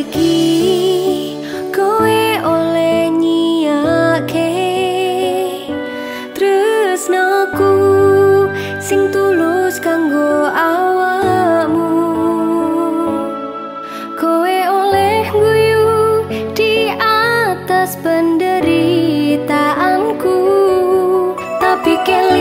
saiki kowe oleh nyiake tresnaku sing tulus kanggo awakmu. Kowe oleh guyu di atas penderitaanku. Tapi kelih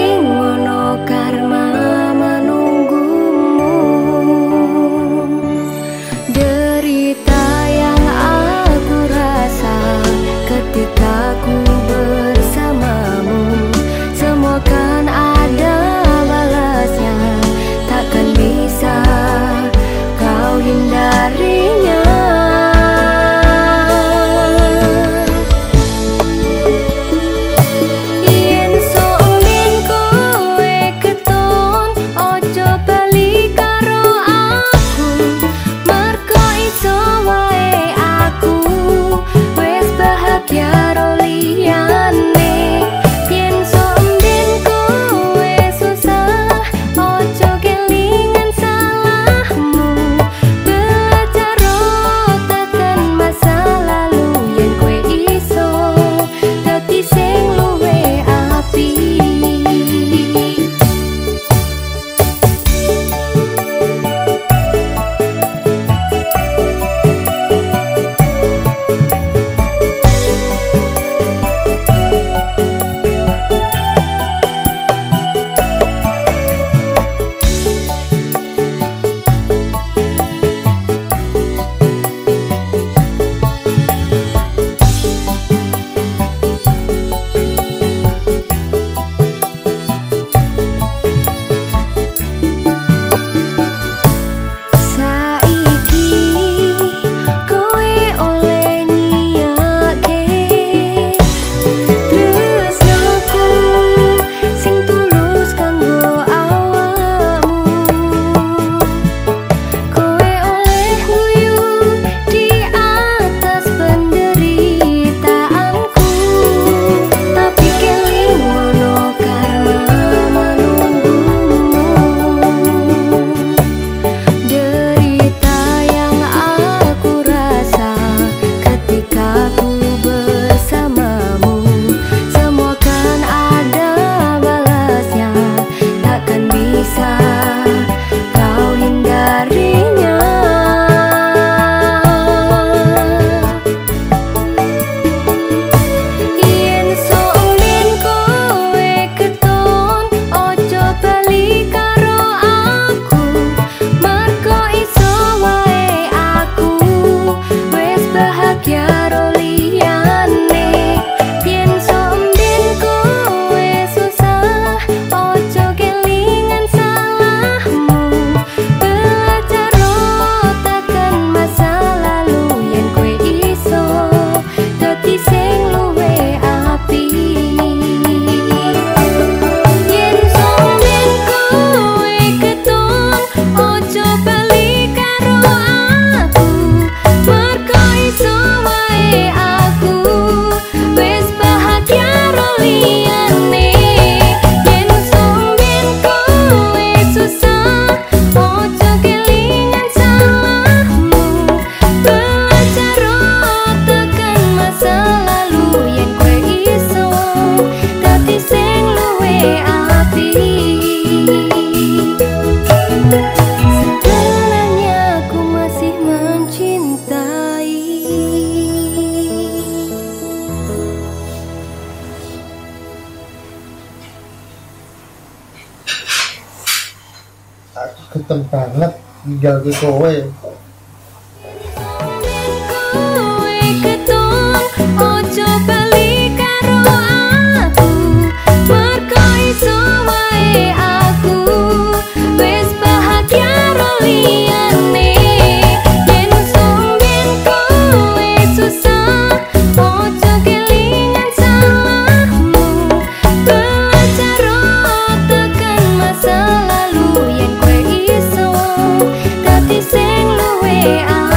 aku ketem banget tinggal di kowe. I